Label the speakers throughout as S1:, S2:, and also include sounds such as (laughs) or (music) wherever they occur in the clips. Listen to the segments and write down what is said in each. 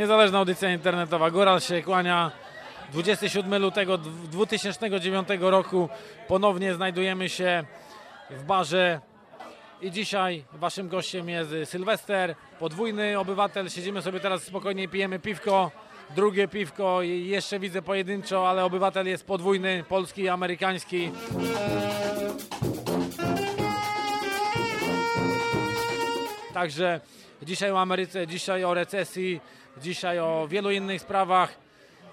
S1: Niezależna audycja internetowa. Góral się kłania. 27 lutego 2009 roku ponownie znajdujemy się w barze i dzisiaj waszym gościem jest Sylwester, podwójny obywatel. Siedzimy sobie teraz spokojnie, pijemy piwko. Drugie piwko jeszcze widzę pojedynczo, ale obywatel jest podwójny, polski i amerykański. Także dzisiaj o Ameryce, dzisiaj o recesji, dzisiaj o wielu innych sprawach.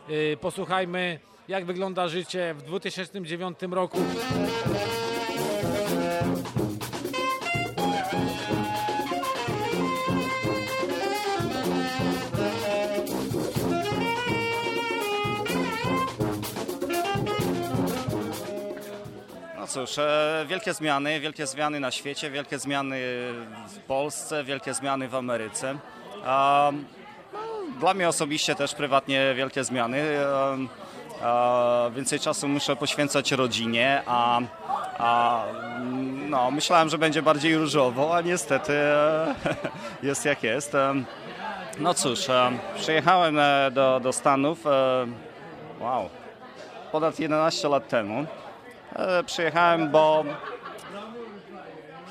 S1: Yy, Posłuchajmy, jak wygląda życie w 2009 roku.
S2: No cóż, e, wielkie zmiany, wielkie zmiany na świecie, wielkie zmiany w Polsce, wielkie zmiany w Ameryce. Dla mnie osobiście też prywatnie wielkie zmiany. E, więcej czasu muszę poświęcać rodzinie, a, a no, myślałem, że będzie bardziej różowo, a niestety e, (laughs) jest jak jest. No cóż, przyjechałem e, do, do Stanów, wow, ponad 11 lat temu. Przyjechałem, bo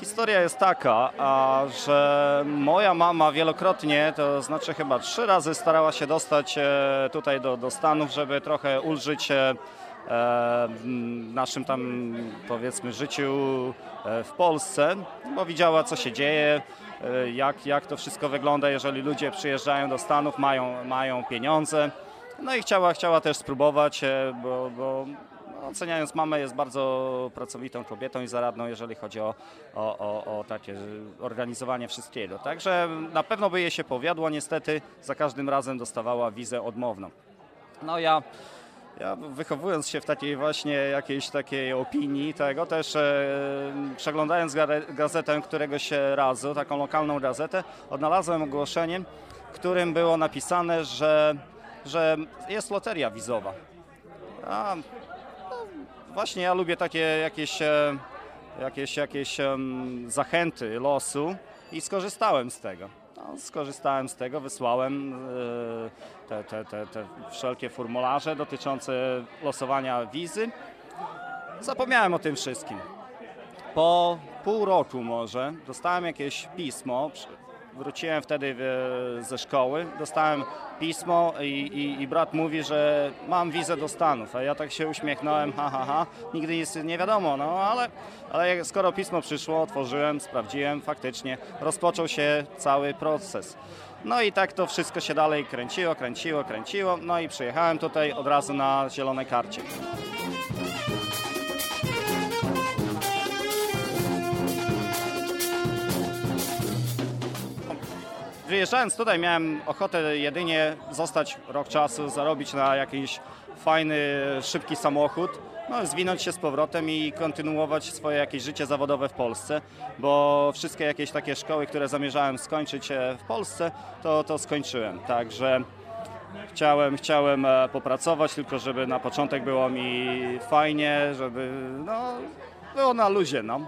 S2: historia jest taka, a, że moja mama wielokrotnie, to znaczy chyba trzy razy starała się dostać e, tutaj do, do Stanów, żeby trochę ulżyć e, naszym tam powiedzmy życiu e, w Polsce, bo widziała co się dzieje, e, jak, jak to wszystko wygląda, jeżeli ludzie przyjeżdżają do Stanów, mają, mają pieniądze. No i chciała, chciała też spróbować, e, bo, bo oceniając mamę jest bardzo pracowitą kobietą i zaradną, jeżeli chodzi o, o, o, o takie organizowanie wszystkiego. Także na pewno by jej się powiodło, niestety za każdym razem dostawała wizę odmowną. No ja, ja wychowując się w takiej właśnie jakiejś takiej opinii tego, też e, przeglądając gazetę któregoś razu, taką lokalną gazetę, odnalazłem ogłoszenie, którym było napisane, że, że jest loteria wizowa. A, Właśnie ja lubię takie jakieś, e, jakieś, jakieś zachęty losu i skorzystałem z tego. No, skorzystałem z tego, wysłałem e, te, te, te, te wszelkie formularze dotyczące losowania wizy. Zapomniałem o tym wszystkim. Po pół roku może dostałem jakieś pismo, wróciłem wtedy e, ze szkoły, dostałem pismo i, i, i brat mówi, że mam wizę do Stanów, a ja tak się uśmiechnąłem, ha, ha, ha, nigdy nic nie wiadomo, no ale, ale skoro pismo przyszło, otworzyłem, sprawdziłem, faktycznie rozpoczął się cały proces. No i tak to wszystko się dalej kręciło, kręciło, kręciło, no i przyjechałem tutaj od razu na zielonej karcie. Wyjeżdżając tutaj miałem ochotę jedynie zostać rok czasu, zarobić na jakiś fajny, szybki samochód, no, zwinąć się z powrotem i kontynuować swoje jakieś życie zawodowe w Polsce, bo wszystkie jakieś takie szkoły, które zamierzałem skończyć e, w Polsce, to, to skończyłem. Także chciałem, chciałem e, popracować, tylko żeby na początek było mi fajnie, żeby no, było na luzie. No.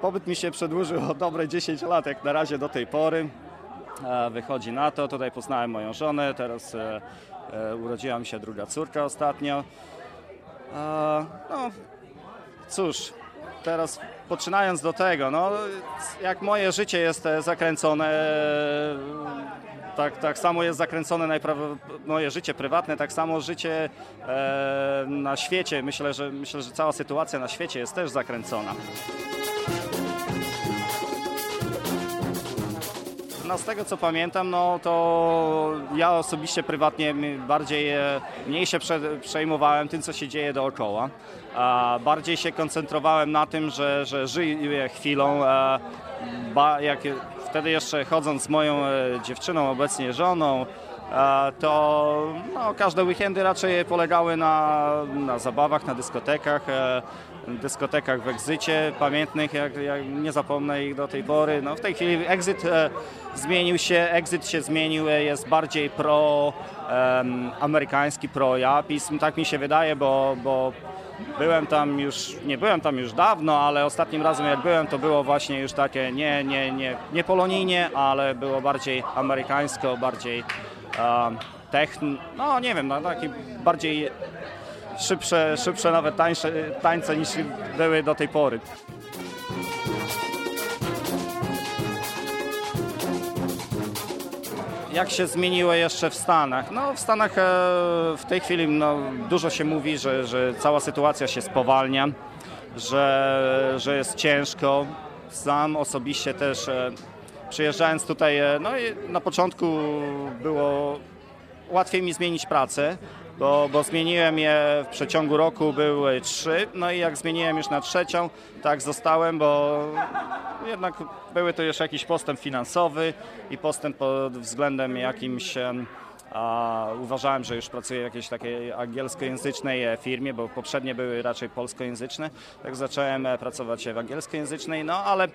S2: Pobyt mi się przedłużył o dobre 10 lat, jak na razie do tej pory. E, Wychodzi na to. Tutaj poznałem moją żonę, teraz e, e, urodziła mi się druga córka ostatnio. No, cóż, teraz poczynając do tego, no, jak moje życie jest zakręcone, tak, tak samo jest zakręcone najprawo- moje życie prywatne, tak samo życie e, na świecie. Myślę że, myślę, że cała sytuacja na świecie jest też zakręcona. No z tego co pamiętam, no to ja osobiście prywatnie bardziej, e, mniej się prze, przejmowałem tym, co się dzieje dookoła. Bardziej się koncentrowałem na tym, że, że żyję chwilą. E, jak, wtedy jeszcze chodząc z moją e, dziewczyną, obecnie żoną, to no, każde weekendy raczej polegały na, na zabawach, na dyskotekach. E, dyskotekach w Exycie pamiętnych, jak, jak nie zapomnę ich do tej pory. No, w tej chwili Exit e, zmienił się, Exit się zmienił, e, jest bardziej pro em, amerykański, pro japism, tak mi się wydaje, bo, bo byłem tam już, nie byłem tam już dawno, ale ostatnim razem jak byłem, to było właśnie już takie nie, nie, nie, nie polonijnie, ale było bardziej amerykańsko, bardziej um, techn, no nie wiem, no, taki bardziej szybsze, szybsze nawet tańsze, tańce niż były do tej pory. Jak się zmieniło jeszcze w Stanach? No w Stanach e, w tej chwili no, dużo się mówi, że, że cała sytuacja się spowalnia, że, że jest ciężko. Sam osobiście też e, przyjeżdżając tutaj, e, no na początku było łatwiej mi zmienić pracę, bo, bo zmieniłem je w przeciągu roku, były trzy, no i jak zmieniłem już na trzecią, tak zostałem, bo jednak były to już jakiś postęp finansowy i postęp pod względem jakimś uważałem, że już pracuję w jakiejś takiej angielskojęzycznej e, firmie, bo poprzednie były raczej polskojęzyczne. Tak zacząłem e, pracować w angielskojęzycznej, no ale,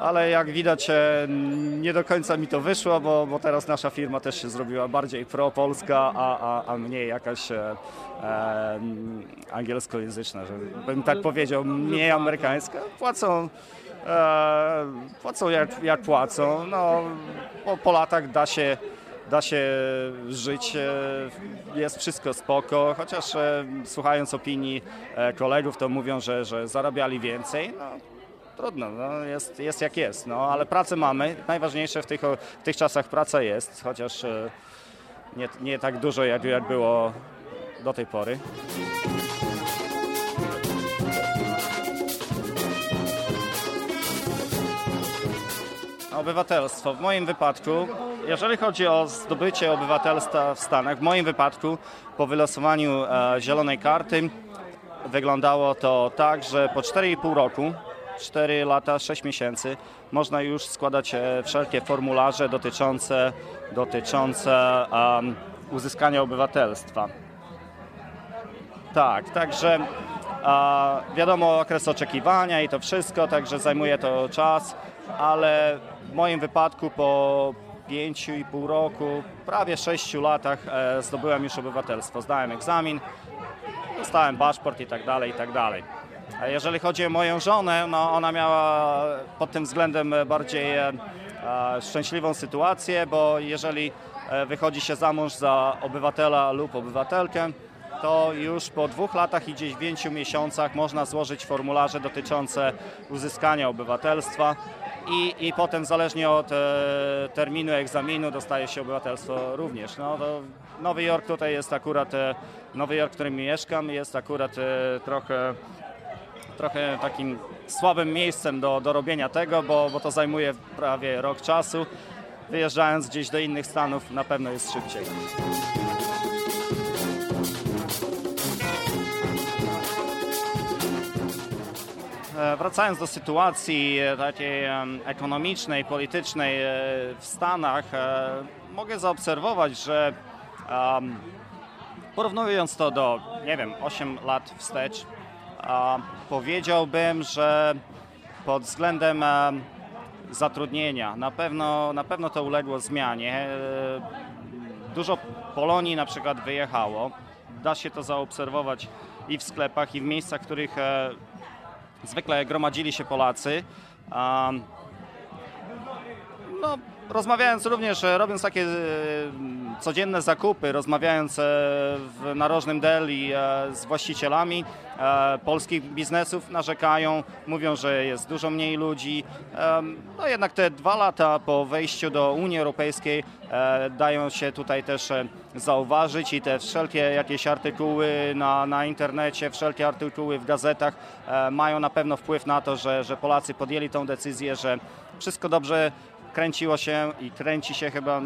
S2: ale jak widać e, nie do końca mi to wyszło, bo, bo teraz nasza firma też się zrobiła bardziej pro-polska, a, a, a mniej jakaś e, e, angielskojęzyczna, żebym tak powiedział, mniej amerykańska. Płacą e, płacą jak, jak płacą. No, po, po latach da się da się żyć, e, jest wszystko spoko, chociaż e, słuchając opinii e, kolegów, to mówią, że, że zarabiali więcej. No, trudno, no, jest, jest jak jest, no, ale pracę mamy. Najważniejsze w tych, w tych czasach praca jest, chociaż nie, nie tak dużo jak, jak było do tej pory. Obywatelstwo. W moim wypadku, jeżeli chodzi o zdobycie obywatelstwa w Stanach, w moim wypadku po wylosowaniu e, zielonej karty wyglądało to tak, że po 4,5 roku, 4 lata, 6 miesięcy, można już składać e, wszelkie formularze dotyczące, dotyczące uzyskania obywatelstwa. Tak, także a, wiadomo okres oczekiwania i to wszystko, także zajmuje to czas, ale w moim wypadku po 5,5 roku, prawie 6 latach e, zdobyłem już obywatelstwo. Zdałem egzamin, dostałem paszport i tak dalej, i tak dalej. Jeżeli chodzi o moją żonę, no ona miała pod tym względem bardziej e, szczęśliwą sytuację, bo jeżeli e, wychodzi się za mąż za obywatela lub obywatelkę, to już po dwóch latach i dziewięciu miesiącach można złożyć formularze dotyczące uzyskania obywatelstwa i, i potem zależnie od e, terminu egzaminu dostaje się obywatelstwo również. No, Nowy Jork tutaj jest akurat, e, Nowy Jork, w którym mieszkam, jest akurat e, trochę trochę takim słabym miejscem do, do robienia tego, bo, bo to zajmuje prawie rok czasu. Wyjeżdżając gdzieś do innych stanów na pewno jest szybciej. Wracając do sytuacji e, takiej ekonomicznej, politycznej e, w Stanach, e, mogę zaobserwować, że porównując to do, nie wiem, 8 lat wstecz, powiedziałbym, że pod względem em, zatrudnienia na pewno, na pewno to uległo zmianie. Dużo Polonii na przykład wyjechało. Da się to zaobserwować i w sklepach, i w miejscach, w których zwykle gromadzili się Polacy. Um, no, rozmawiając również, e, robiąc takie e, codzienne zakupy, rozmawiając e, w narożnym deli z właścicielami polskich biznesów, narzekają, mówią, że jest dużo mniej ludzi. No jednak te dwa lata po wejściu do Unii Europejskiej dają się tutaj też zauważyć i te wszelkie jakieś artykuły na, na internecie, wszelkie artykuły w gazetach mają na pewno wpływ na to, że, że Polacy podjęli tą decyzję, że wszystko dobrze kręciło się i kręci się chyba,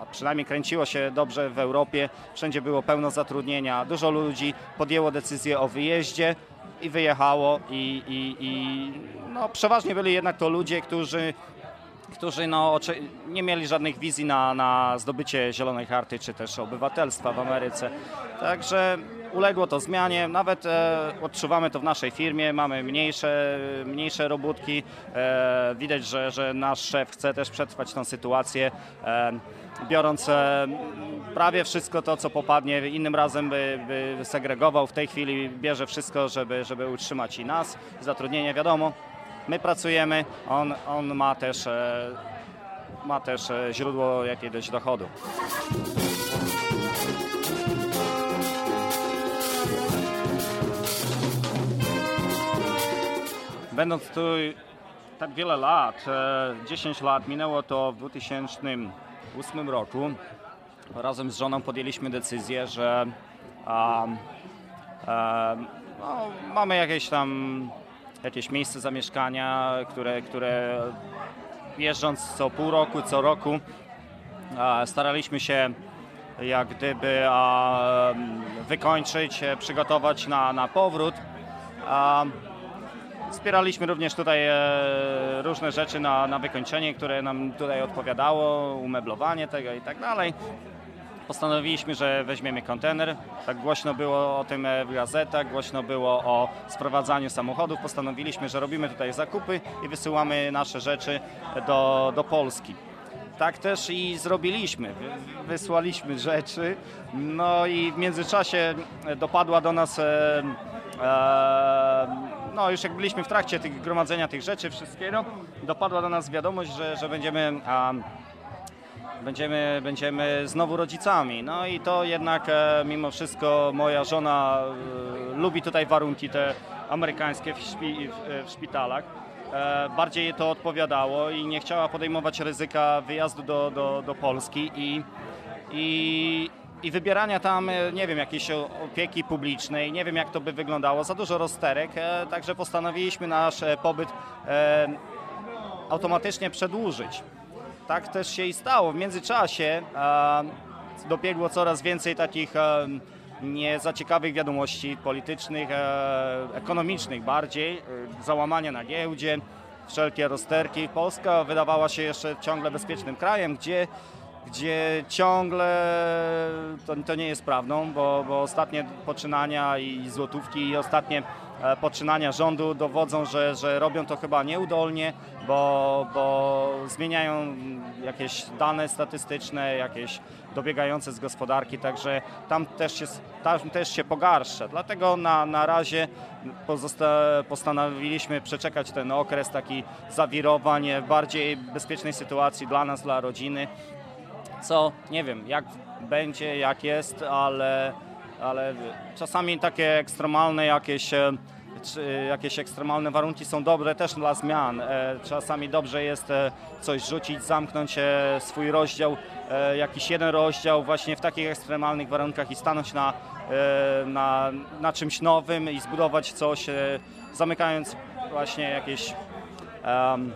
S2: a przynajmniej kręciło się dobrze w Europie. Wszędzie było pełno zatrudnienia, dużo ludzi podjęło decyzję o wyjeździe i wyjechało i, i, i no, przeważnie byli jednak to ludzie, którzy którzy no, nie mieli żadnych wizji na, na zdobycie zielonej karty czy też obywatelstwa w Ameryce. Także uległo to zmianie, nawet e, odczuwamy to w naszej firmie, mamy mniejsze, mniejsze robótki. E, widać, że, że nasz szef chce też przetrwać tą sytuację. E, biorąc e, prawie wszystko to, co popadnie, innym razem by, by segregował, w tej chwili bierze wszystko, żeby, żeby utrzymać i nas, zatrudnienie wiadomo. My pracujemy, on, on ma też, e, ma też e, źródło jakiegoś dochodu. Będąc tu tak wiele lat, e, 10 lat, minęło to w 2008 roku, razem z żoną podjęliśmy decyzję, że e, no, mamy jakieś tam jakieś miejsce zamieszkania, które, które jeżdżąc co pół roku, co roku staraliśmy się jak gdyby wykończyć, e, przygotować na, na powrót. Wspieraliśmy również tutaj e, różne rzeczy na, na wykończenie, które nam tutaj odpowiadało, umeblowanie tego i tak dalej. Postanowiliśmy, że weźmiemy kontener. Tak głośno było o tym w gazetach, głośno było o sprowadzaniu samochodów. Postanowiliśmy, że robimy tutaj zakupy i wysyłamy nasze rzeczy do, do Polski. Tak też i zrobiliśmy. Wy- Wysłaliśmy rzeczy, no i w międzyczasie dopadła do nas, e, e, no już jak byliśmy w trakcie tych gromadzenia tych rzeczy, wszystkiego, dopadła do nas wiadomość, że, że będziemy a, będziemy, będziemy znowu rodzicami. No i to jednak e, mimo wszystko moja żona e, lubi tutaj warunki te amerykańskie w, szpi, w, w szpitalach. E, bardziej jej to odpowiadało i nie chciała podejmować ryzyka wyjazdu do, do, do Polski i, i, i wybierania tam, e, nie wiem, jakiejś opieki publicznej, nie wiem jak to by wyglądało, za dużo rozterek, e, także postanowiliśmy nasz e, pobyt e, automatycznie przedłużyć. Tak też się i stało. W międzyczasie e, dobiegło coraz więcej takich e, nie za ciekawych wiadomości politycznych, e, ekonomicznych bardziej, załamania na giełdzie, wszelkie rozterki. Polska wydawała się jeszcze ciągle bezpiecznym krajem, gdzie, gdzie ciągle to, to nie jest prawdą, bo, bo ostatnie poczynania i złotówki i ostatnie poczynania rządu dowodzą, że, że robią to chyba nieudolnie, bo, bo zmieniają jakieś dane statystyczne, jakieś dobiegające z gospodarki, także tam też się, tam też się pogarsza. Dlatego na, na razie postanowiliśmy przeczekać ten okres taki zawirowań, bardziej bezpiecznej sytuacji dla nas, dla rodziny co nie wiem, jak będzie, jak jest, ale, ale czasami takie ekstremalne jakieś, e, jakieś ekstremalne warunki są dobre też dla zmian. E, Czasami dobrze jest e, coś rzucić, zamknąć swój rozdział, jakiś jeden rozdział właśnie w takich ekstremalnych warunkach i stanąć na, na, na czymś nowym i zbudować coś, zamykając właśnie jakieś em,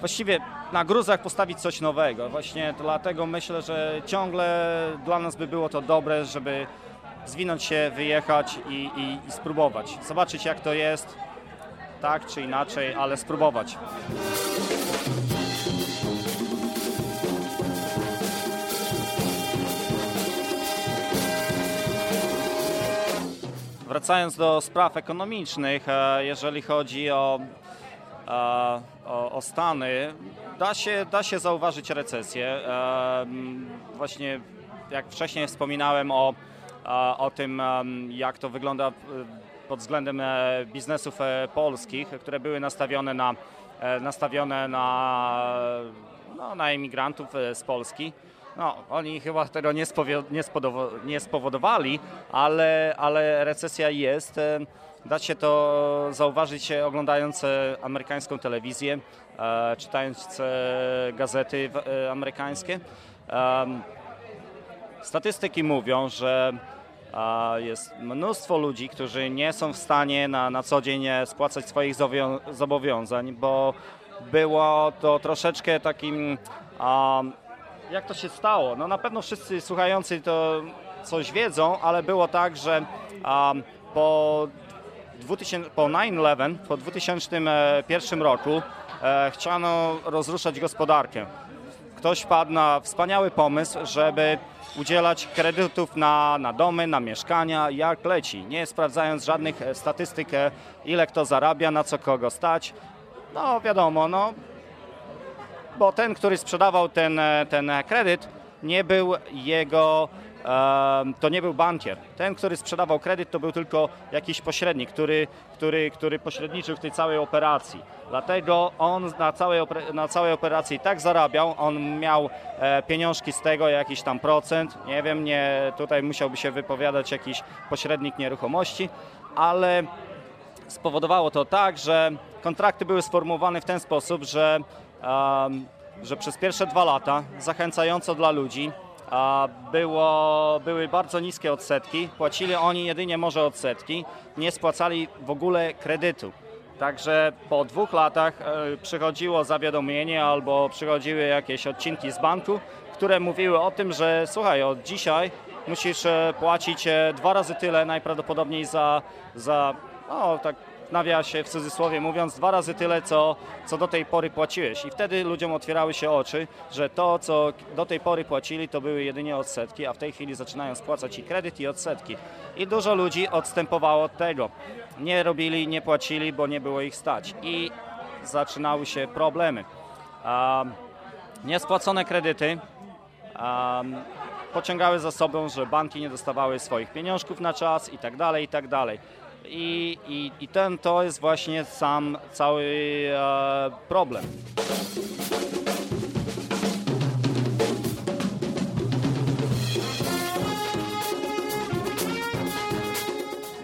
S2: właściwie na gruzach postawić coś nowego. Właśnie dlatego myślę, że ciągle dla nas by było to dobre, żeby zwinąć się, wyjechać i, i, i spróbować. Zobaczyć jak to jest, tak czy inaczej, ale spróbować. Wracając do spraw ekonomicznych, e, jeżeli chodzi o, e, o, o Stany, da się, da się zauważyć recesję. E, Właśnie jak wcześniej wspominałem o, o tym, jak to wygląda pod względem e, biznesów e, polskich, które były nastawione na, e, nastawione na, no, na emigrantów z Polski. No, oni chyba tego nie, nie, nie spowodowali, ale, ale recesja jest. Da się to zauważyć oglądając amerykańską telewizję, czytając gazety amerykańskie. Statystyki mówią, że jest mnóstwo ludzi, którzy nie są w stanie na, na co dzień e, spłacać swoich zobowiązań, bo, było to troszeczkę takim. A, jak to się stało? No na pewno wszyscy słuchający to coś wiedzą, ale było tak, że a, po 2000, po 9-11, po 2001 roku e, chciano rozruszać gospodarkę. Ktoś wpadł na wspaniały pomysł, żeby udzielać kredytów na, na domy, na mieszkania, jak leci, nie sprawdzając żadnych e, statystyk, e, ile kto zarabia, na co kogo stać. No wiadomo, no, bo ten, który sprzedawał ten, e, ten kredyt, nie był jego to nie był bankier. Ten, który sprzedawał kredyt, to był tylko jakiś pośrednik, który, który, który pośredniczył w tej całej operacji. Dlatego on na całej, na całej operacji tak zarabiał, on miał e, pieniążki z tego, jakiś tam procent, nie wiem, nie, tutaj musiałby się wypowiadać jakiś pośrednik nieruchomości, ale spowodowało to tak, że kontrakty były sformułowane w ten sposób, że, że przez pierwsze dwa lata zachęcająco dla ludzi było, były bardzo niskie odsetki, płacili oni jedynie może odsetki, nie spłacali w ogóle kredytu. Także po dwóch latach e, przychodziło zawiadomienie albo przychodziły jakieś odcinki z banku, które mówiły o tym, że słuchaj, od dzisiaj musisz e, płacić e, dwa razy tyle najprawdopodobniej za, za no, tak nawiasie, w cudzysłowie mówiąc, dwa razy tyle, co, co do tej pory płaciłeś. I wtedy ludziom otwierały się oczy, że to, co do tej pory płacili, to były jedynie odsetki, a w tej chwili zaczynają spłacać i kredyt, i odsetki. I dużo ludzi odstępowało od tego. Nie robili, nie płacili, bo nie było ich stać. I zaczynały się problemy. Um, niespłacone kredyty um, pociągały za sobą, że banki nie dostawały swoich pieniążków na czas i tak dalej, i tak dalej. I, i, i ten to jest właśnie sam cały e, problem.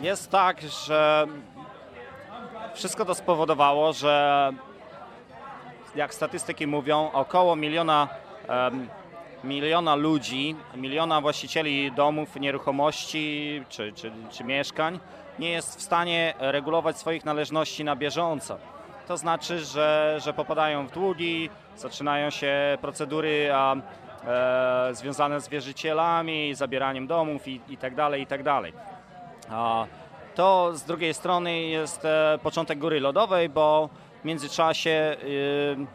S2: Jest tak, że wszystko to spowodowało, że jak statystyki mówią, około miliona, em, miliona ludzi, miliona właścicieli domów, nieruchomości czy, czy, czy mieszkań nie jest w stanie regulować swoich należności na bieżąco. To znaczy, że, że popadają w długi, zaczynają się procedury a, e, związane z wierzycielami, zabieraniem domów i, i tak dalej, i tak dalej. A, to z drugiej strony jest e, początek góry lodowej, bo w międzyczasie Um,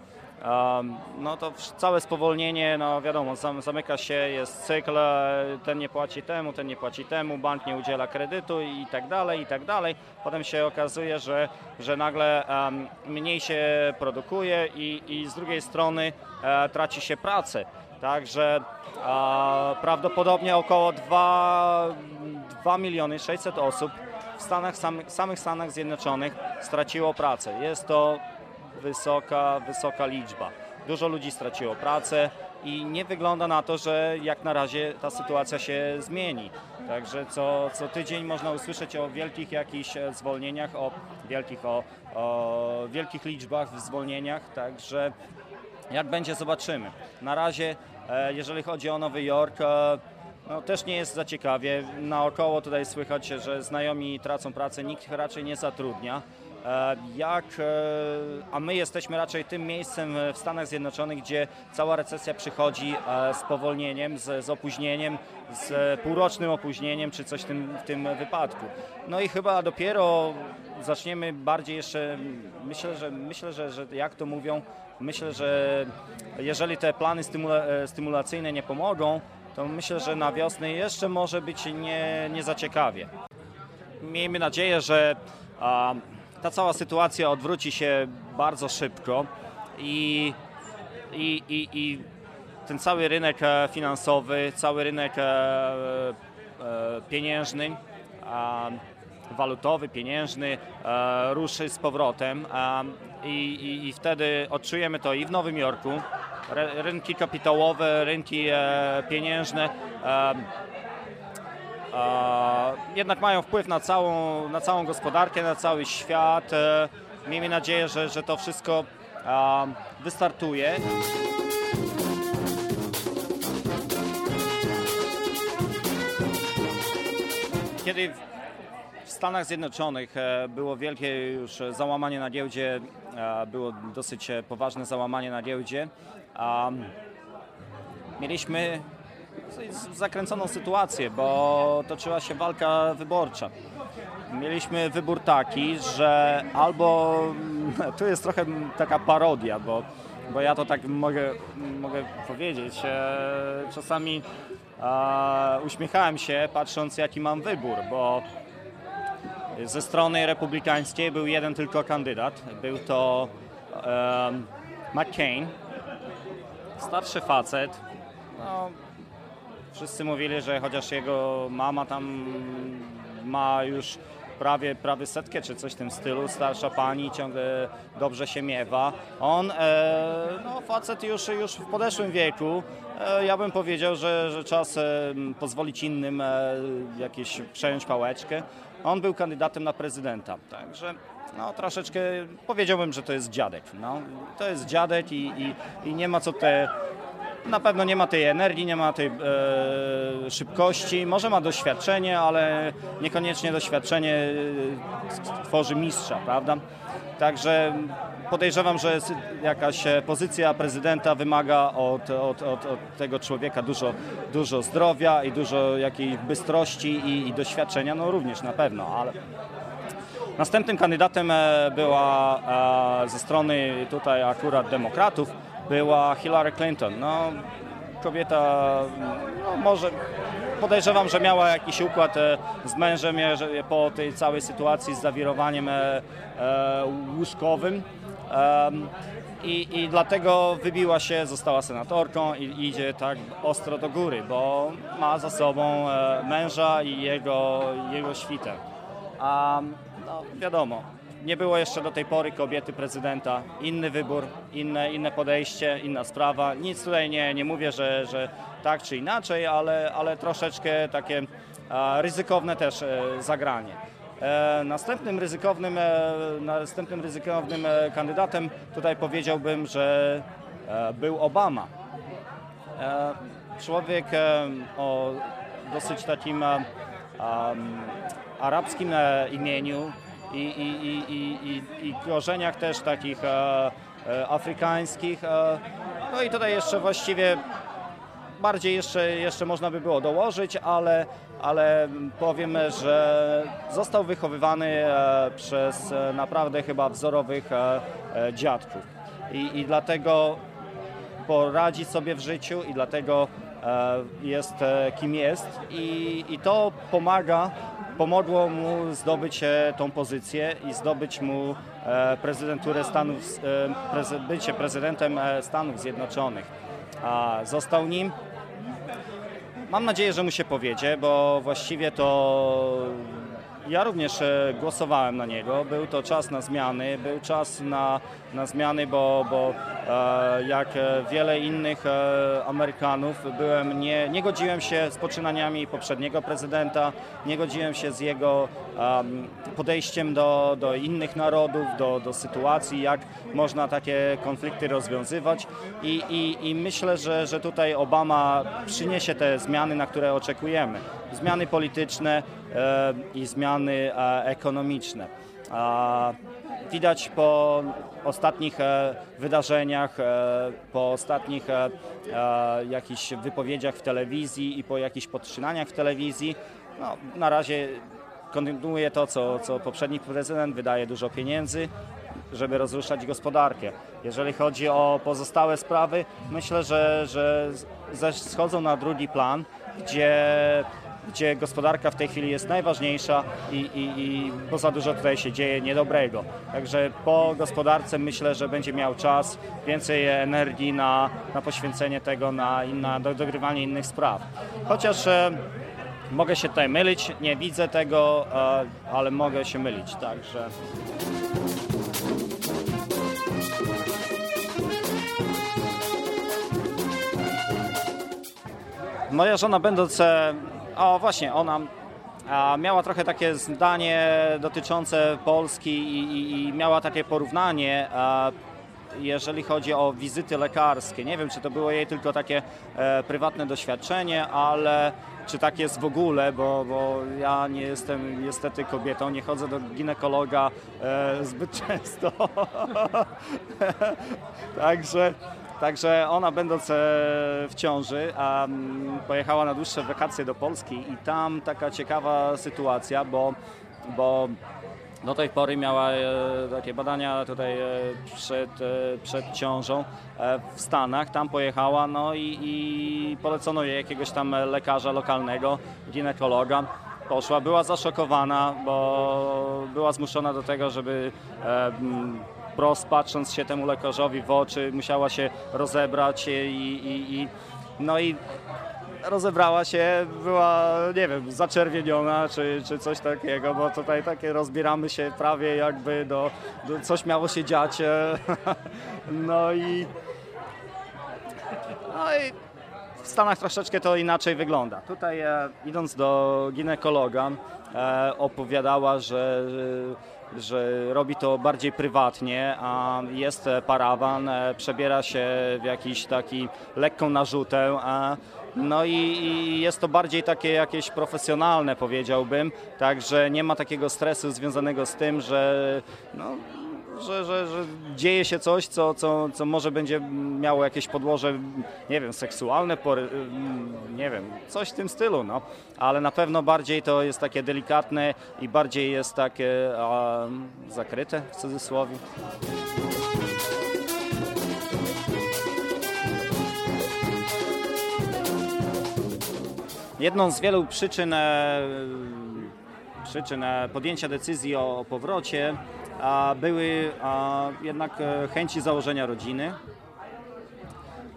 S2: no to całe spowolnienie, no wiadomo, zam, zamyka się, jest cykl, ten nie płaci temu, ten nie płaci temu, bank nie udziela kredytu i tak dalej, i tak dalej. Potem się okazuje, że, że nagle mniej się produkuje i, i z drugiej strony e, traci się pracę. Także prawdopodobnie około 2, 2 miliony 600 osób w Stanach, samych Stanach Zjednoczonych straciło pracę. Jest to wysoka, wysoka liczba. Dużo ludzi straciło pracę i nie wygląda na to, że jak na razie ta sytuacja się zmieni. Także co, co tydzień można usłyszeć o wielkich jakichś zwolnieniach, o wielkich, o, o wielkich liczbach w zwolnieniach, także jak będzie zobaczymy. Na razie, e, jeżeli chodzi o Nowy Jork, e, no, też nie jest za ciekawie. Naokoło tutaj słychać, że znajomi tracą pracę, nikt raczej nie zatrudnia. E, Jak, e, a my jesteśmy raczej tym miejscem w Stanach Zjednoczonych, gdzie cała recesja przychodzi e, z powolnieniem, z, z opóźnieniem, z półrocznym opóźnieniem, czy coś w tym, w tym wypadku. No i chyba dopiero zaczniemy bardziej jeszcze, myślę, że, myślę że, że jak to mówią, myślę, że jeżeli te plany stymula, stymulacyjne nie pomogą, to myślę, że na wiosnę jeszcze może być nie, nie za ciekawie. Miejmy nadzieję, że ta cała sytuacja odwróci się bardzo szybko i, i, i, i ten cały rynek e, finansowy, cały rynek e, e, pieniężny, walutowy, pieniężny ruszy z powrotem i, i, wtedy odczujemy to i w Nowym Jorku. Rynki kapitałowe, rynki pieniężne jednak mają wpływ na całą, na całą gospodarkę, na cały świat. E, Miejmy nadzieję, że, że to wszystko wystartuje. Kiedy w Stanach Zjednoczonych e, było wielkie już załamanie na giełdzie, było dosyć e, poważne załamanie na giełdzie. Mieliśmy zakręconą sytuację, bo toczyła się walka wyborcza. Mieliśmy wybór taki, że albo (laughs) tu jest trochę taka parodia, bo, bo ja to tak mogę, mogę powiedzieć. E, czasami e, uśmiechałem się patrząc jaki mam wybór, bo ze strony republikańskiej był jeden tylko kandydat. Był to em, McCain, starszy facet. No, wszyscy mówili, że chociaż jego mama tam ma już prawie, prawie setkę czy coś w tym stylu, starsza pani, ciągle dobrze się miewa. On, e, no facet już, już w podeszłym wieku, e, ja bym powiedział, że, że czas e, pozwolić innym e, jakieś przejąć pałeczkę. On był kandydatem na prezydenta, także no troszeczkę powiedziałbym, że to jest dziadek. No, to jest dziadek i, i, i nie ma co te na pewno nie ma tej energii, nie ma tej e, szybkości. Może ma doświadczenie, ale niekoniecznie doświadczenie e, tworzy mistrza, prawda? Także podejrzewam, że jakaś e, pozycja prezydenta wymaga od, od, od, od tego człowieka dużo, dużo zdrowia i dużo jakiej bystrości i, i doświadczenia, no również na pewno, ale Następnym kandydatem e, była ze strony tutaj akurat demokratów była Hillary Clinton. No, kobieta no, może podejrzewam, że miała jakiś układ e, z mężem e, po tej całej sytuacji z zawirowaniem e, łóżkowym. I, I dlatego wybiła się, została senatorką i idzie tak ostro do góry, bo ma za sobą męża i jego, jego świtę. A no, wiadomo, nie było jeszcze do tej pory kobiety prezydenta. Inny wybór, inne, inne podejście, inna sprawa. Nic tutaj nie, nie mówię, że, że tak czy inaczej, ale, ale troszeczkę takie ryzykowne też e, zagranie. E, następnym ryzykownym, e, następnym ryzykownym kandydatem tutaj powiedziałbym, że był Obama. Człowiek o dosyć takim arabskim imieniu i, i, i, i, i, i korzeniach też takich e, e, afrykańskich. E, no i tutaj jeszcze właściwie bardziej jeszcze, jeszcze można by było dołożyć, ale, ale powiem, że został wychowywany e, przez e, naprawdę chyba wzorowych e, dziadków. I, I dlatego poradzi sobie w życiu i dlatego jest kim jest i, i to pomaga, pomogło mu zdobyć e, tą pozycję i zdobyć mu e, prezydenturę Stanów, e, bycie prezydentem Stanów Zjednoczonych. A został nim. Mam nadzieję, że mu się powiedzie, bo właściwie to ja również e, głosowałem na niego. Był to czas na zmiany, był czas na, na zmiany, bo, bo e, jak e, wiele innych Amerykanów byłem, nie, nie godziłem się z poczynaniami poprzedniego prezydenta, nie godziłem się z jego em, podejściem do, do innych narodów, do, do sytuacji, jak można takie konflikty rozwiązywać i, i, i myślę, że, że tutaj Obama przyniesie te zmiany, na które oczekujemy. Zmiany polityczne i zmiany e, ekonomiczne. Widać po ostatnich e, wydarzeniach, e, po ostatnich e, e, jakichś wypowiedziach w telewizji i po jakichś podtrzymaniach w telewizji, no, na razie kontynuuje to, co, co poprzedni prezydent, wydaje dużo pieniędzy, żeby rozruszać gospodarkę. Jeżeli chodzi o pozostałe sprawy, myślę, że, że schodzą na drugi plan, gdzie, gdzie gospodarka w tej chwili jest najważniejsza i, i, i bo za dużo tutaj się dzieje niedobrego. Także po gospodarce myślę, że będzie miał czas, więcej energii na, na poświęcenie tego, na, na do- dogrywanie innych spraw. Chociaż e, mogę się tutaj mylić, nie widzę tego, e, ale mogę się mylić, także... Moja żona będąc, e, o właśnie, ona miała trochę takie zdanie dotyczące Polski i, i, i miała takie porównanie. Jeżeli chodzi o wizyty lekarskie. Nie wiem, czy to było jej tylko takie e, prywatne doświadczenie, ale czy tak jest w ogóle, bo, bo ja nie jestem niestety kobietą, nie chodzę do ginekologa e, zbyt (laughs) często. (laughs) Także, także ona będąc e, w ciąży a, pojechała na dłuższe wakacje do Polski i tam taka ciekawa sytuacja, bo, bo do tej pory miała e, takie badania tutaj e, przed, przed ciążą w Stanach. Tam pojechała no i, i polecono jej jakiegoś tam lekarza lokalnego, ginekologa. Poszła, była zaszokowana, bo była zmuszona do tego, żeby wprost patrząc się temu lekarzowi w oczy, musiała się rozebrać i, i, i no i rozebrała się, była, nie wiem, zaczerwieniona czy, czy coś takiego, bo tutaj takie rozbieramy się prawie jakby do, do coś miało się dziać. e, (laughs) No i, no i w Stanach troszeczkę to inaczej wygląda. Tutaj e, idąc do ginekologa e, opowiadała, że, że robi to bardziej prywatnie, a jest parawan, e, przebiera się w jakiś taki lekką narzutę, a no i, i jest to bardziej takie jakieś profesjonalne powiedziałbym, także nie ma takiego stresu związanego z tym, że no, że, że, że dzieje się coś, co, co, co może będzie miało jakieś podłoże, nie wiem, seksualne, pory, nie wiem, coś w tym stylu, no. Ale na pewno bardziej to jest takie delikatne i bardziej jest takie a, zakryte w cudzysłowie. Jedną z wielu przyczyn, e, przyczyn e, podjęcia decyzji o, o powrocie były jednak e, chęci założenia rodziny.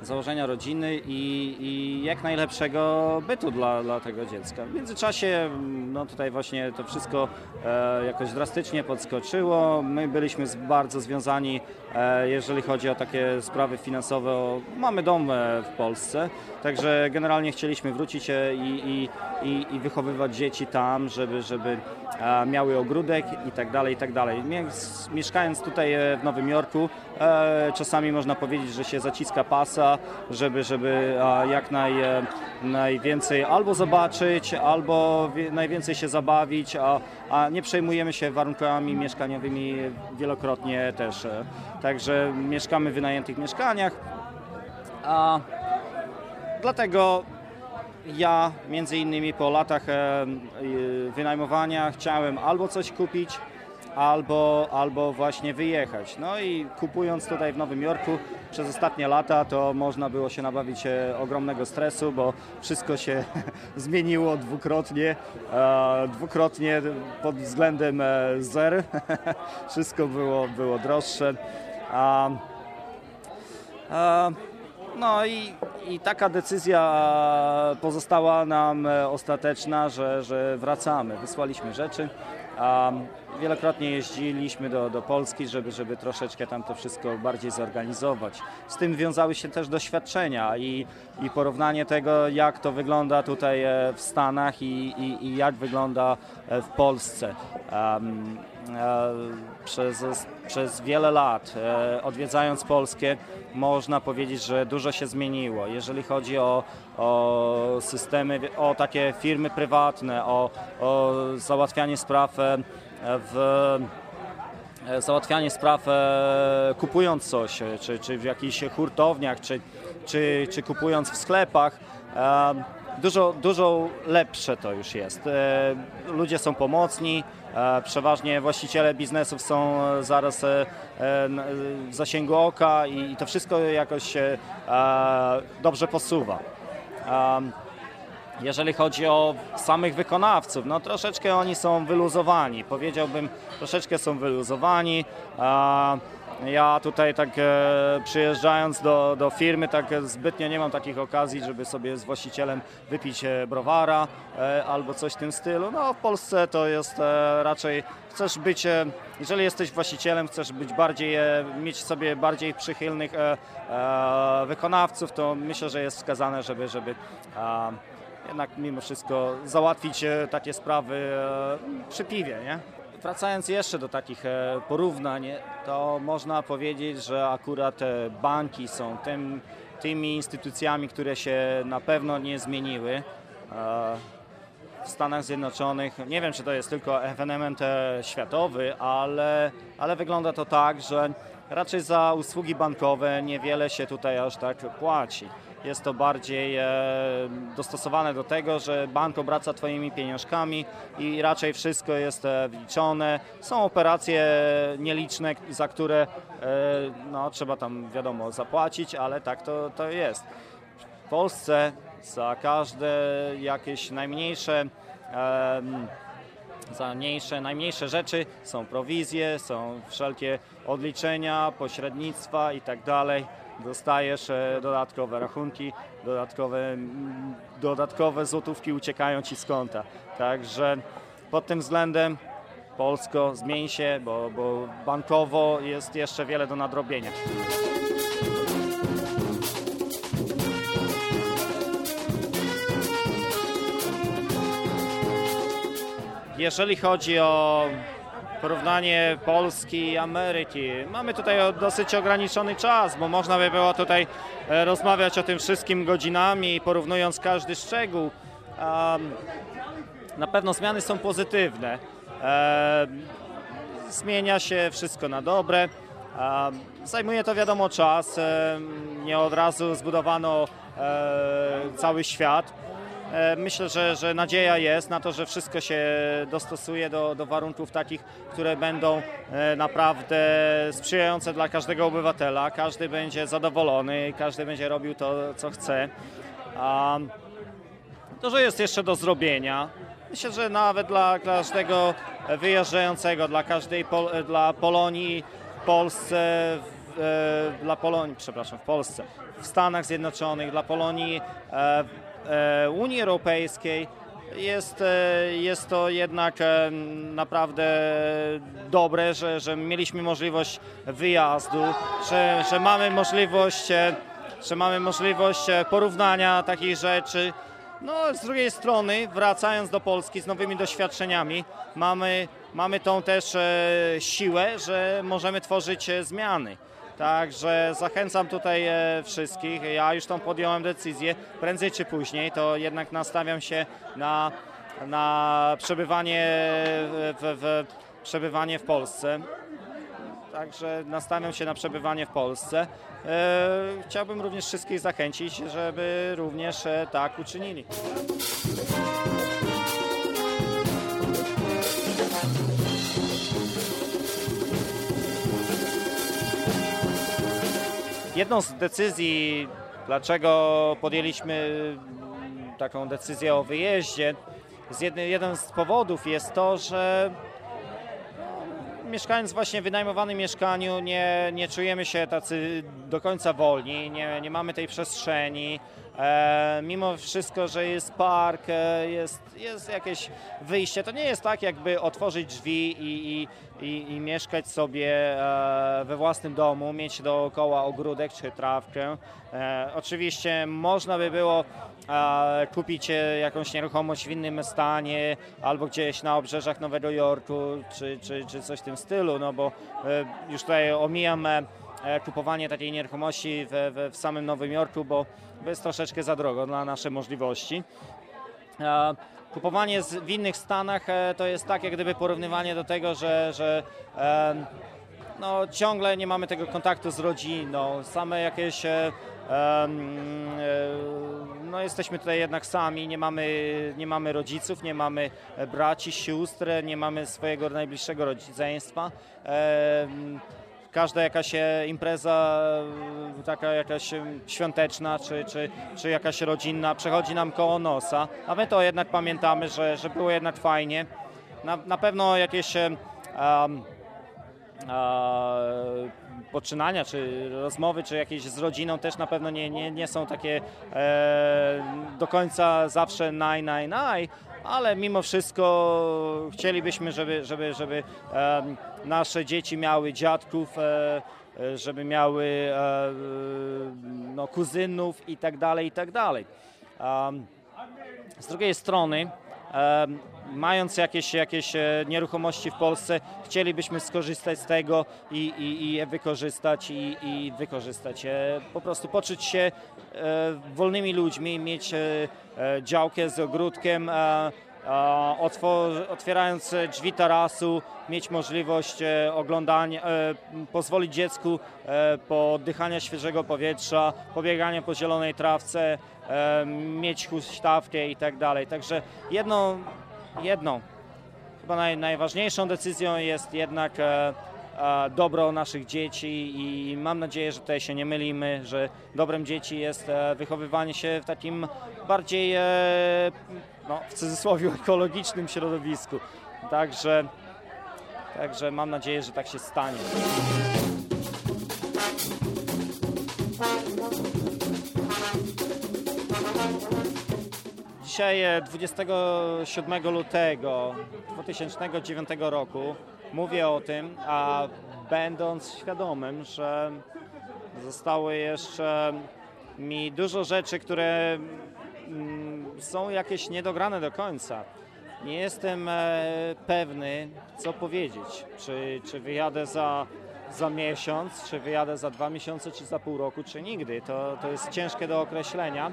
S2: Założenia rodziny i, i jak najlepszego bytu dla, dla tego dziecka. W międzyczasie mm, no tutaj właśnie to wszystko e, jakoś drastycznie podskoczyło. My byliśmy bardzo związani, e, jeżeli chodzi o takie sprawy finansowe. O, mamy dom e, w Polsce, także generalnie chcieliśmy wrócić e, i, i, i, wychowywać dzieci tam, żeby, żeby e, miały ogródek i tak dalej, i tak dalej. Mieszkając tutaj e, w Nowym Jorku, czasami można powiedzieć, że się zaciska pasa, żeby, żeby e, jak naj, e, najwięcej albo zobaczyć, albo najwięcej się zabawić, a, a nie przejmujemy się warunkami mieszkaniowymi wielokrotnie też. e. Także mieszkamy w wynajętych mieszkaniach, a dlatego ja między innymi po latach e, wynajmowania chciałem albo coś kupić, albo, albo właśnie wyjechać. No i kupując tutaj w Nowym Jorku przez ostatnie lata, to można było się nabawić e, ogromnego stresu, bo wszystko się (laughs) zmieniło dwukrotnie, e, dwukrotnie pod względem e, zer. (laughs) wszystko było, było droższe. No i, i taka decyzja pozostała nam ostateczna, że, że wracamy. Wysłaliśmy rzeczy. Wielokrotnie jeździliśmy do, do Polski, żeby, żeby troszeczkę tam to wszystko bardziej zorganizować. Z tym wiązały się też doświadczenia i, i porównanie tego, jak to wygląda tutaj e, w Stanach i, i, i jak wygląda e, w Polsce. E, przez, przez wiele lat e, odwiedzając Polskę można powiedzieć, że dużo się zmieniło. Jeżeli chodzi o, o systemy, o takie firmy prywatne, o, o załatwianie spraw e, w załatwianie spraw kupując coś, czy, czy w jakichś hurtowniach, czy, czy, czy kupując w sklepach. Dużo, dużo lepsze to już jest. E, Ludzie są pomocni, e, przeważnie właściciele biznesów są e, zaraz w zasięgu oka i to wszystko jakoś się dobrze posuwa. Jeżeli chodzi o samych wykonawców, no troszeczkę oni są wyluzowani. Powiedziałbym, troszeczkę są wyluzowani. Ja tutaj tak e, przyjeżdżając do, do firmy, tak zbytnio nie mam takich okazji, żeby sobie z właścicielem wypić e, browara e, albo coś w tym stylu. No w Polsce to jest raczej, chcesz być, jeżeli jesteś właścicielem, chcesz być bardziej, mieć sobie bardziej przychylnych wykonawców, to myślę, że jest wskazane, żeby, żeby jednak mimo wszystko załatwić takie sprawy przy piwie, nie? Wracając jeszcze do takich e, porównań, to można powiedzieć, że akurat e, banki są tym, tymi instytucjami, które się na pewno nie zmieniły. E, w Stanach Zjednoczonych, nie wiem czy to jest tylko ewenement światowy, ale, ale wygląda to tak, że raczej za usługi bankowe niewiele się tutaj aż tak płaci. Jest to bardziej e, dostosowane do tego, że bank obraca Twoimi pieniążkami i raczej wszystko jest e, wliczone. Są operacje nieliczne, za które e, no, trzeba tam wiadomo zapłacić, ale tak to, to jest. W Polsce za każde jakieś najmniejsze za mniejsze, najmniejsze rzeczy są prowizje, są wszelkie odliczenia, pośrednictwa i tak dalej. Dostajesz e, dodatkowe rachunki, dodatkowe, dodatkowe złotówki uciekają ci z konta. Także pod tym względem Polsko zmień się, bo, bo bankowo jest jeszcze wiele do nadrobienia. Jeżeli chodzi o porównanie Polski i Ameryki, mamy tutaj dosyć ograniczony czas, bo można by było tutaj e, rozmawiać o tym wszystkim godzinami, porównując każdy szczegół. Na pewno zmiany są pozytywne. E, zmienia się wszystko na dobre. Zajmuje to wiadomo czas. Nie od razu zbudowano e, cały świat. E, Myślę, że, że nadzieja jest na to, że wszystko się dostosuje do, do warunków takich, które będą e, naprawdę sprzyjające dla każdego obywatela. Każdy będzie zadowolony, każdy będzie robił to, co chce. To, że jest jeszcze do zrobienia. Myślę, że nawet dla każdego wyjeżdżającego, dla każdej Pol- dla Polonii Polsce, e, dla Polonii, przepraszam, w Polsce, w Stanach Zjednoczonych, dla Polonii e, e, Unii Europejskiej jest, e, jest to jednak e, naprawdę dobre, że, że mieliśmy możliwość wyjazdu, że, że mamy możliwość e, że mamy możliwość e, porównania takich rzeczy. No, z drugiej strony, wracając do Polski z nowymi doświadczeniami, mamy, mamy tą też e, siłę, że możemy tworzyć e, zmiany. Także zachęcam tutaj e, wszystkich. Ja już tą podjąłem decyzję, prędzej czy później, to jednak nastawiam się na, na przebywanie w, w, przebywanie w Polsce. Także nastawiam się na przebywanie w Polsce. E, chciałbym również wszystkich zachęcić, żeby również e, tak uczynili. Jedną z decyzji, dlaczego podjęliśmy mm, taką decyzję o wyjeździe, z jedny, jeden z powodów jest to, że mieszkając właśnie w wynajmowanym mieszkaniu nie, nie czujemy się tacy do końca wolni, nie, nie mamy tej przestrzeni. E, mimo wszystko, że jest park, e, jest, jest jakieś wyjście, to nie jest tak jakby otworzyć drzwi i, i, i, i mieszkać sobie e, we własnym domu, mieć dookoła ogródek czy trawkę. Oczywiście można by było kupić jakąś nieruchomość w innym stanie albo gdzieś na obrzeżach Nowego Jorku czy, czy, czy coś w tym stylu, no bo już tutaj omijam kupowanie takiej nieruchomości w, w, samym Nowym Jorku, bo jest troszeczkę za drogo dla naszej możliwości. E, Kupowanie w innych stanach e, to jest tak jak gdyby porównywanie do tego, że, że e, no, ciągle nie mamy tego kontaktu z rodziną, same jakieś e, e, no jesteśmy tutaj jednak sami, nie mamy, nie mamy rodziców, nie mamy e, braci, sióstr, nie mamy swojego najbliższego rodzeństwa. Każda jakaś e, impreza, e, taka jakaś świąteczna, czy, czy, czy jakaś rodzinna, przechodzi nam koło nosa, a my to jednak pamiętamy, że, że było jednak fajnie. Na, na pewno jakieś e, poczynania, czy rozmowy, czy jakieś z rodziną też na pewno nie, nie, nie są takie e, do końca zawsze naj, naj, naj, ale mimo wszystko chcielibyśmy, żeby, żeby, żeby nasze dzieci miały dziadków, e, e, żeby miały e, no, kuzynów i tak dalej, i tak dalej. Z drugiej strony mając jakieś, jakieś e, nieruchomości w Polsce, chcielibyśmy skorzystać z tego i, i, i je wykorzystać i, i wykorzystać. E, Po prostu poczuć się e, wolnymi ludźmi, mieć działkę z ogródkiem, otwierając drzwi tarasu, mieć możliwość oglądania, pozwolić dziecku e, po oddychania świeżego powietrza, pobiegania po zielonej trawce, mieć huśtawkę i tak dalej. Także jedną, jedną chyba naj, najważniejszą decyzją jest jednak e, e, dobro naszych dzieci i mam nadzieję, że tutaj się nie mylimy, że dobrem dzieci jest e, wychowywanie się w takim bardziej, no, w cudzysłowie, (laughs) ekologicznym środowisku. Także, także mam nadzieję, że tak się stanie. Dzisiaj, e, 27 lutego 2009 roku, mówię o tym, a będąc świadomym, że zostały jeszcze mi dużo rzeczy, które mm, są jakieś niedograne do końca. Nie jestem e, pewny, co powiedzieć. Czy, czy wyjadę za, za miesiąc, czy wyjadę za dwa miesiące, czy za pół roku, czy nigdy. To, to jest ciężkie do określenia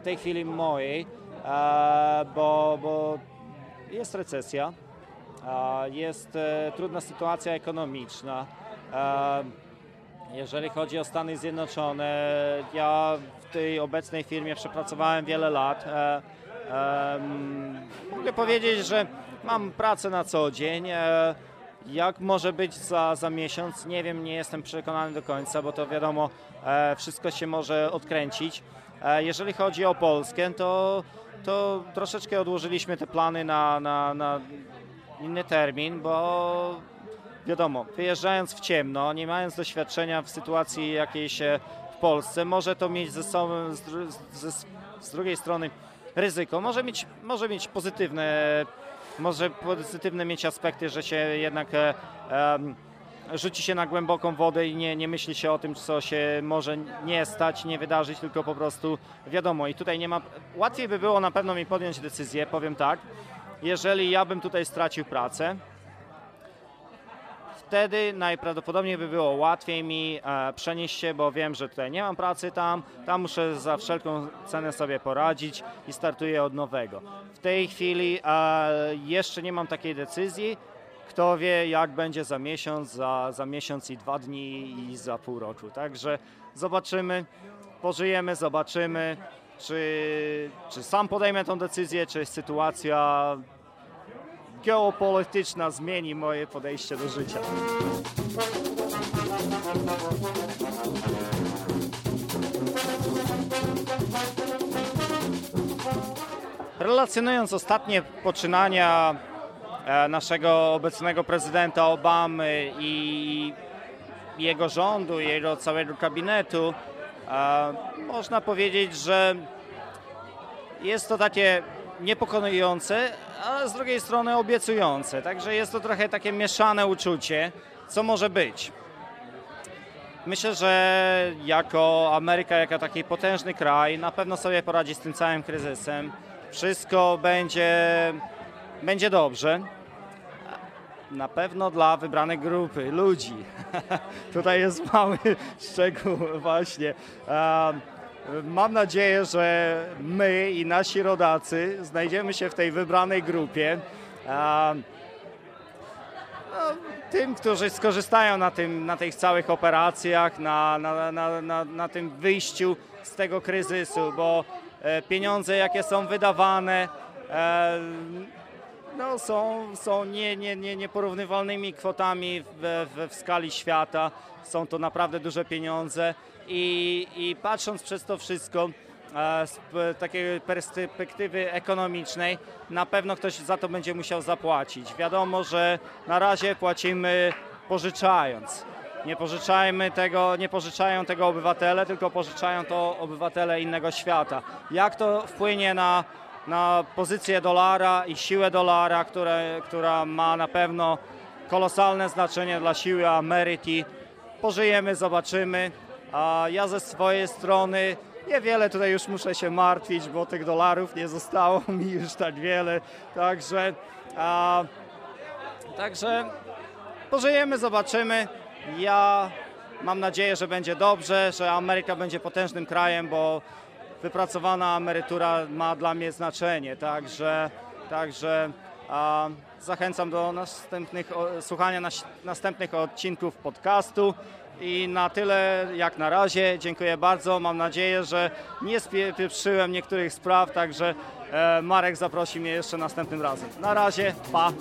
S2: w tej chwili mojej, e, bo, bo jest recesja, jest e, trudna sytuacja ekonomiczna. Jeżeli chodzi o Stany Zjednoczone, ja w tej obecnej firmie przepracowałem wiele lat. E, mogę powiedzieć, że mam pracę na co dzień. E, jak może być za, za miesiąc? Nie wiem, nie jestem przekonany do końca, bo to wiadomo, wszystko się może odkręcić. Jeżeli chodzi o Polskę, to, to troszeczkę odłożyliśmy te plany na, na, na inny termin, bo wiadomo, wyjeżdżając w ciemno, nie mając doświadczenia w sytuacji jakiejś e, w Polsce, może to mieć ze sobą z, z, z drugiej strony ryzyko. Może mieć, może mieć pozytywne, może pozytywne mieć aspekty, że się jednak rzuci się na głęboką wodę i nie, nie myśli się o tym, co się może nie stać, nie wydarzyć, tylko po prostu wiadomo. I tutaj nie ma. Łatwiej by było na pewno mi podjąć decyzję, powiem tak, jeżeli ja bym tutaj stracił pracę, wtedy najprawdopodobniej by było łatwiej mi e, przenieść się, bo wiem, że tutaj nie mam pracy tam, tam muszę za wszelką cenę sobie poradzić i startuję od nowego. W tej chwili e, jeszcze nie mam takiej decyzji. Kto wie, jak będzie za miesiąc, za, za miesiąc i dwa dni i za pół roku. Także zobaczymy, pożyjemy, zobaczymy, czy, czy sam podejmę tą decyzję, czy sytuacja geopolityczna zmieni moje podejście do życia. Relacjonując ostatnie poczynania naszego obecnego prezydenta Obamy i jego rządu, jego całego kabinetu, e, można powiedzieć, że jest to takie niepokonujące, a z drugiej strony obiecujące. Także jest to trochę takie mieszane uczucie, co może być. Myślę, że jako Ameryka, jako taki potężny kraj, na pewno sobie poradzi z tym całym kryzysem. Wszystko będzie, będzie dobrze. Na pewno dla wybranej grupy ludzi. (laughs) Tutaj jest mały (laughs) szczegół właśnie. Mam nadzieję, że my i nasi rodacy znajdziemy się w tej wybranej grupie. No, tym, którzy skorzystają na, tym, na tych całych operacjach, na, na, na, na, na tym wyjściu z tego kryzysu, bo e, pieniądze, jakie są wydawane, e, no, są, są nie, nie, nie, nieporównywalnymi kwotami w, w, w skali świata. Są to naprawdę duże pieniądze i, i patrząc przez to wszystko e, z takiej perspektywy ekonomicznej, na pewno ktoś za to będzie musiał zapłacić. Wiadomo, że na razie płacimy pożyczając. Nie pożyczajmy tego, nie pożyczają tego obywatele, tylko pożyczają to obywatele innego świata. Jak to wpłynie na, na pozycję dolara i siłę dolara, które, która ma na pewno kolosalne znaczenie dla siły Ameryki. Pożyjemy, zobaczymy. A ja ze swojej strony niewiele tutaj już muszę się martwić, bo tych dolarów nie zostało (laughs) mi już tak wiele. Także, a, także pożyjemy, zobaczymy. Ja mam nadzieję, że będzie dobrze, że Ameryka będzie potężnym krajem, bo wypracowana emerytura ma dla mnie znaczenie. Także, także a, zachęcam do następnych, słuchania nas, następnych odcinków podcastu. I na tyle jak na razie. Dziękuję bardzo. Mam nadzieję, że nie spieprzyłem niektórych spraw, także e, Marek zaprosi mnie jeszcze następnym razem. Na razie, pa!